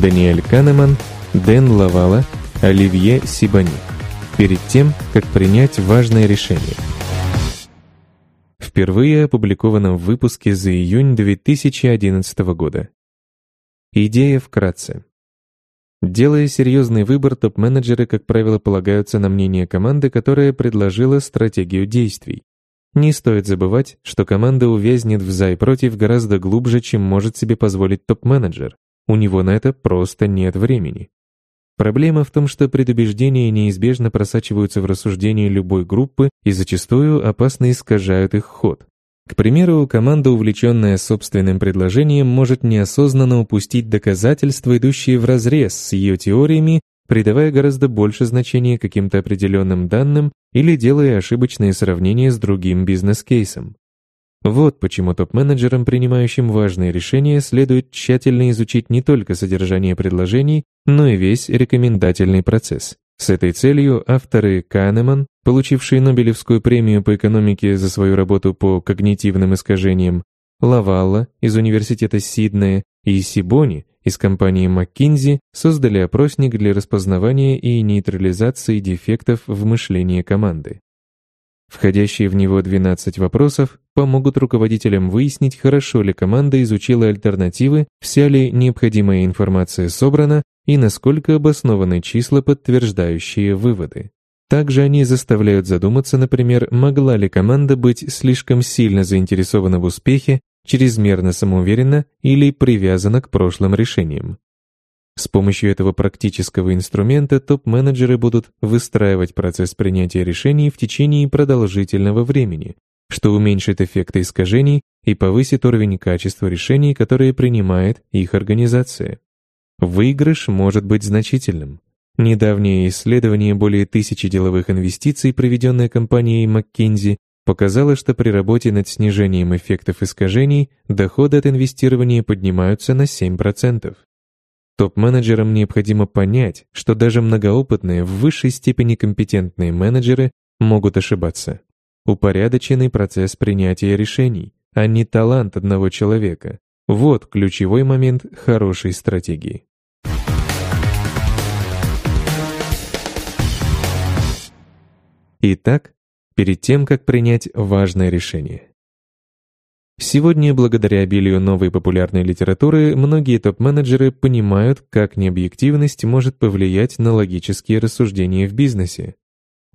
Даниэль Канеман, Дэн Лавала, Оливье Сибани перед тем, как принять важное решение. Впервые опубликовано в выпуске за июнь 2011 года. Идея вкратце. Делая серьезный выбор, топ-менеджеры, как правило, полагаются на мнение команды, которая предложила стратегию действий. Не стоит забывать, что команда увязнет в «за» и «против» гораздо глубже, чем может себе позволить топ-менеджер. У него на это просто нет времени. Проблема в том, что предубеждения неизбежно просачиваются в рассуждения любой группы и зачастую опасно искажают их ход. К примеру, команда, увлеченная собственным предложением, может неосознанно упустить доказательства, идущие вразрез с ее теориями, придавая гораздо больше значения каким-то определенным данным или делая ошибочные сравнения с другим бизнес-кейсом. Вот почему топ-менеджерам, принимающим важные решения, следует тщательно изучить не только содержание предложений, но и весь рекомендательный процесс. С этой целью авторы Канеман, получившие Нобелевскую премию по экономике за свою работу по когнитивным искажениям, Лавалла из Университета Сиднея и Сибони из компании McKinsey создали опросник для распознавания и нейтрализации дефектов в мышлении команды. Входящие в него 12 вопросов помогут руководителям выяснить, хорошо ли команда изучила альтернативы, вся ли необходимая информация собрана и насколько обоснованы числа, подтверждающие выводы. Также они заставляют задуматься, например, могла ли команда быть слишком сильно заинтересована в успехе, чрезмерно самоуверенно или привязана к прошлым решениям. С помощью этого практического инструмента топ-менеджеры будут выстраивать процесс принятия решений в течение продолжительного времени, что уменьшит эффекты искажений и повысит уровень качества решений, которые принимает их организация. Выигрыш может быть значительным. Недавнее исследование более тысячи деловых инвестиций, проведенное компанией McKinsey, показало, что при работе над снижением эффектов искажений доходы от инвестирования поднимаются на 7%. Топ-менеджерам необходимо понять, что даже многоопытные в высшей степени компетентные менеджеры могут ошибаться. Упорядоченный процесс принятия решений, а не талант одного человека. Вот ключевой момент хорошей стратегии. Итак, перед тем, как принять важное решение. Сегодня, благодаря обилию новой популярной литературы, многие топ-менеджеры понимают, как необъективность может повлиять на логические рассуждения в бизнесе.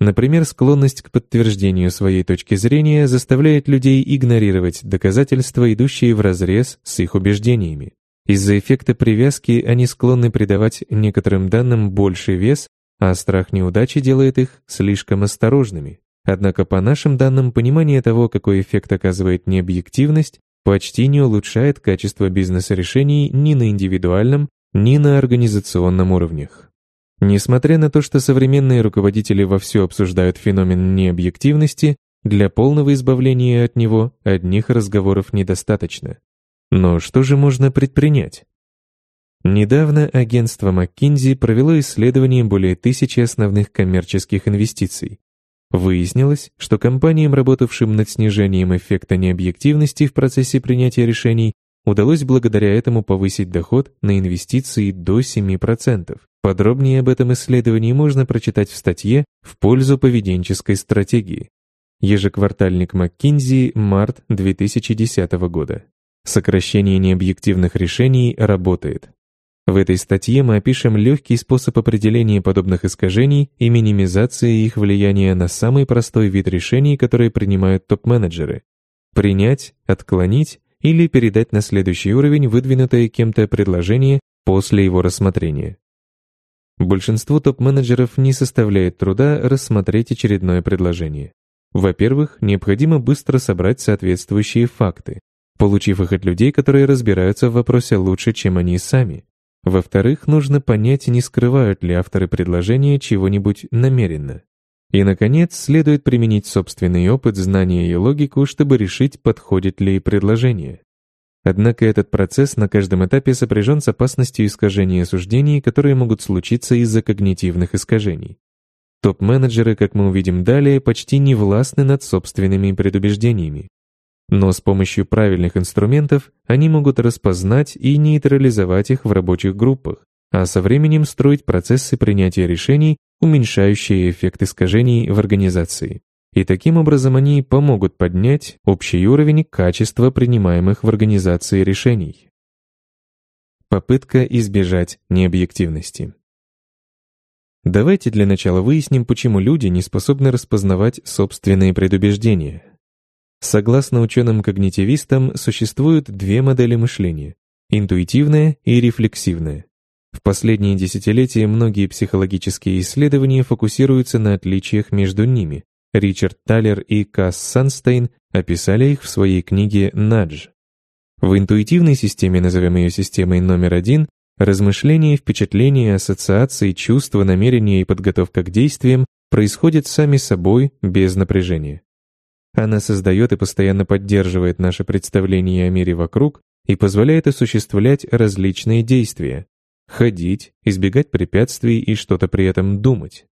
Например, склонность к подтверждению своей точки зрения заставляет людей игнорировать доказательства, идущие вразрез с их убеждениями. Из-за эффекта привязки они склонны придавать некоторым данным больший вес, а страх неудачи делает их слишком осторожными. Однако, по нашим данным, понимание того, какой эффект оказывает необъективность, почти не улучшает качество бизнес-решений ни на индивидуальном, ни на организационном уровнях. Несмотря на то, что современные руководители вовсю обсуждают феномен необъективности, для полного избавления от него одних разговоров недостаточно. Но что же можно предпринять? Недавно агентство McKinsey провело исследование более тысячи основных коммерческих инвестиций, Выяснилось, что компаниям, работавшим над снижением эффекта необъективности в процессе принятия решений, удалось благодаря этому повысить доход на инвестиции до 7%. Подробнее об этом исследовании можно прочитать в статье «В пользу поведенческой стратегии». Ежеквартальник McKinsey, март 2010 года. Сокращение необъективных решений работает. В этой статье мы опишем легкий способ определения подобных искажений и минимизации их влияния на самый простой вид решений, которые принимают топ-менеджеры. Принять, отклонить или передать на следующий уровень выдвинутое кем-то предложение после его рассмотрения. Большинству топ-менеджеров не составляет труда рассмотреть очередное предложение. Во-первых, необходимо быстро собрать соответствующие факты, получив их от людей, которые разбираются в вопросе лучше, чем они сами. Во-вторых, нужно понять, не скрывают ли авторы предложения чего-нибудь намеренно. И, наконец, следует применить собственный опыт, знания и логику, чтобы решить, подходит ли предложение. Однако этот процесс на каждом этапе сопряжен с опасностью искажения суждений, которые могут случиться из-за когнитивных искажений. Топ-менеджеры, как мы увидим далее, почти не властны над собственными предубеждениями. Но с помощью правильных инструментов они могут распознать и нейтрализовать их в рабочих группах, а со временем строить процессы принятия решений, уменьшающие эффект искажений в организации. И таким образом они помогут поднять общий уровень качества принимаемых в организации решений. Попытка избежать необъективности. Давайте для начала выясним, почему люди не способны распознавать собственные предубеждения – Согласно ученым-когнитивистам, существуют две модели мышления – интуитивная и рефлексивная. В последние десятилетия многие психологические исследования фокусируются на отличиях между ними. Ричард Талер и Касс Санстейн описали их в своей книге «Надж». В интуитивной системе, назовем ее системой номер один, размышления, впечатления, ассоциации, чувства, намерения и подготовка к действиям происходят сами собой, без напряжения. Она создает и постоянно поддерживает наше представление о мире вокруг и позволяет осуществлять различные действия — ходить, избегать препятствий и что-то при этом думать.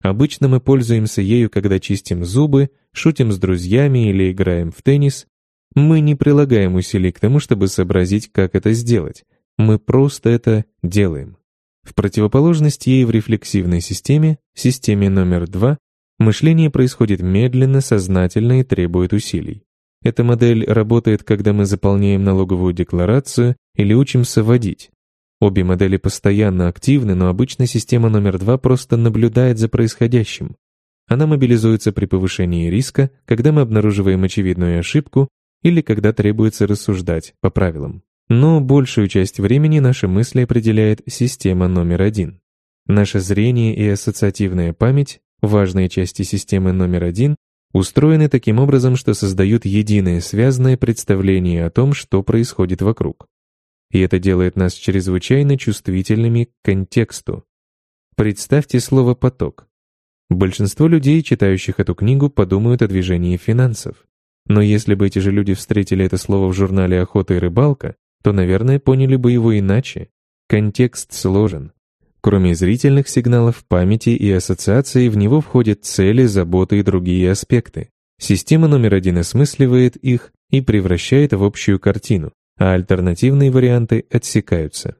Обычно мы пользуемся ею, когда чистим зубы, шутим с друзьями или играем в теннис. Мы не прилагаем усилий к тому, чтобы сообразить, как это сделать. Мы просто это делаем. В противоположность ей в рефлексивной системе, системе номер два, Мышление происходит медленно, сознательно и требует усилий. Эта модель работает, когда мы заполняем налоговую декларацию или учимся водить. Обе модели постоянно активны, но обычно система номер два просто наблюдает за происходящим. Она мобилизуется при повышении риска, когда мы обнаруживаем очевидную ошибку или когда требуется рассуждать по правилам. Но большую часть времени наши мысли определяет система номер один. Наше зрение и ассоциативная память Важные части системы номер один устроены таким образом, что создают единое связанное представление о том, что происходит вокруг. И это делает нас чрезвычайно чувствительными к контексту. Представьте слово «поток». Большинство людей, читающих эту книгу, подумают о движении финансов. Но если бы эти же люди встретили это слово в журнале «Охота и рыбалка», то, наверное, поняли бы его иначе. Контекст сложен. Кроме зрительных сигналов памяти и ассоциаций, в него входят цели, заботы и другие аспекты. Система номер один осмысливает их и превращает в общую картину, а альтернативные варианты отсекаются.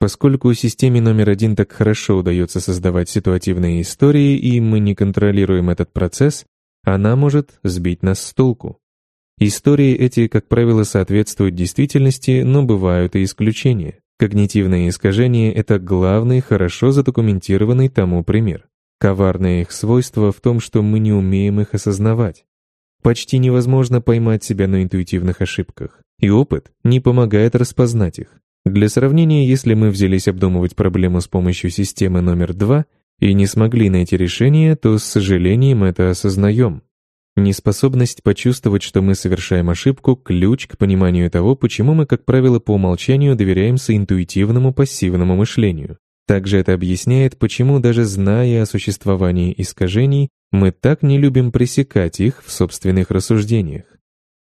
Поскольку системе номер один так хорошо удается создавать ситуативные истории, и мы не контролируем этот процесс, она может сбить нас с толку. Истории эти, как правило, соответствуют действительности, но бывают и исключения. Когнитивные искажения — это главный хорошо задокументированный тому пример. Коварное их свойство в том, что мы не умеем их осознавать. Почти невозможно поймать себя на интуитивных ошибках, и опыт не помогает распознать их. Для сравнения, если мы взялись обдумывать проблему с помощью системы номер 2 и не смогли найти решение, то с сожалением это осознаем. Неспособность почувствовать, что мы совершаем ошибку, ключ к пониманию того, почему мы, как правило, по умолчанию доверяемся интуитивному пассивному мышлению. Также это объясняет, почему, даже зная о существовании искажений, мы так не любим пресекать их в собственных рассуждениях.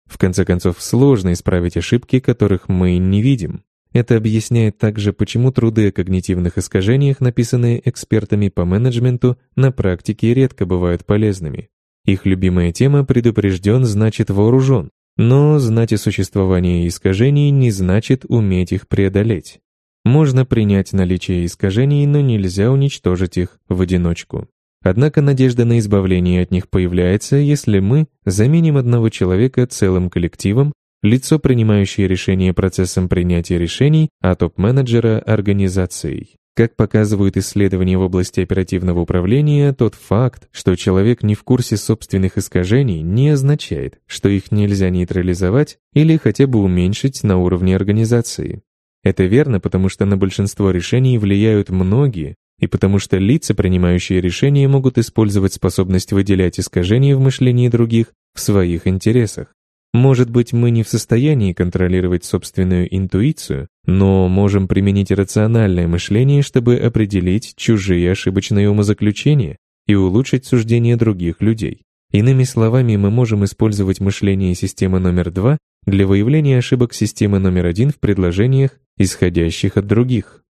В конце концов, сложно исправить ошибки, которых мы не видим. Это объясняет также, почему труды о когнитивных искажениях, написанные экспертами по менеджменту, на практике редко бывают полезными. Их любимая тема «предупрежден» значит вооружен, но знать о существовании искажений не значит уметь их преодолеть. Можно принять наличие искажений, но нельзя уничтожить их в одиночку. Однако надежда на избавление от них появляется, если мы заменим одного человека целым коллективом, лицо, принимающее решение процессом принятия решений, а топ-менеджера – организацией. Как показывают исследования в области оперативного управления, тот факт, что человек не в курсе собственных искажений, не означает, что их нельзя нейтрализовать или хотя бы уменьшить на уровне организации. Это верно, потому что на большинство решений влияют многие, и потому что лица, принимающие решения, могут использовать способность выделять искажения в мышлении других в своих интересах. Может быть, мы не в состоянии контролировать собственную интуицию, но можем применить рациональное мышление, чтобы определить чужие ошибочные умозаключения и улучшить суждения других людей. Иными словами, мы можем использовать мышление системы номер два для выявления ошибок системы номер один в предложениях, исходящих от других.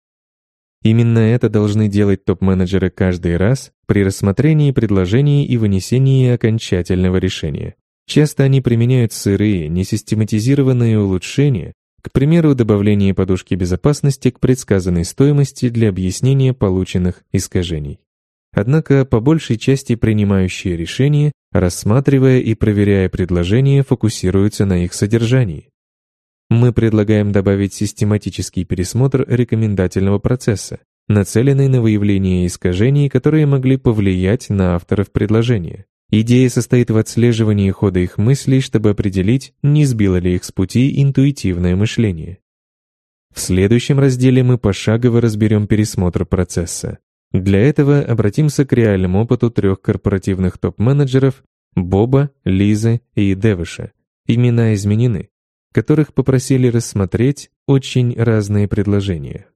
Именно это должны делать топ-менеджеры каждый раз при рассмотрении предложений и вынесении окончательного решения. Часто они применяют сырые, несистематизированные улучшения, к примеру, добавление подушки безопасности к предсказанной стоимости для объяснения полученных искажений. Однако, по большей части принимающие решения, рассматривая и проверяя предложения, фокусируются на их содержании. Мы предлагаем добавить систематический пересмотр рекомендательного процесса, нацеленный на выявление искажений, которые могли повлиять на авторов предложения. Идея состоит в отслеживании хода их мыслей, чтобы определить, не сбило ли их с пути интуитивное мышление. В следующем разделе мы пошагово разберем пересмотр процесса. Для этого обратимся к реальному опыту трех корпоративных топ-менеджеров Боба, Лизы и Девыша. Имена изменены, которых попросили рассмотреть очень разные предложения.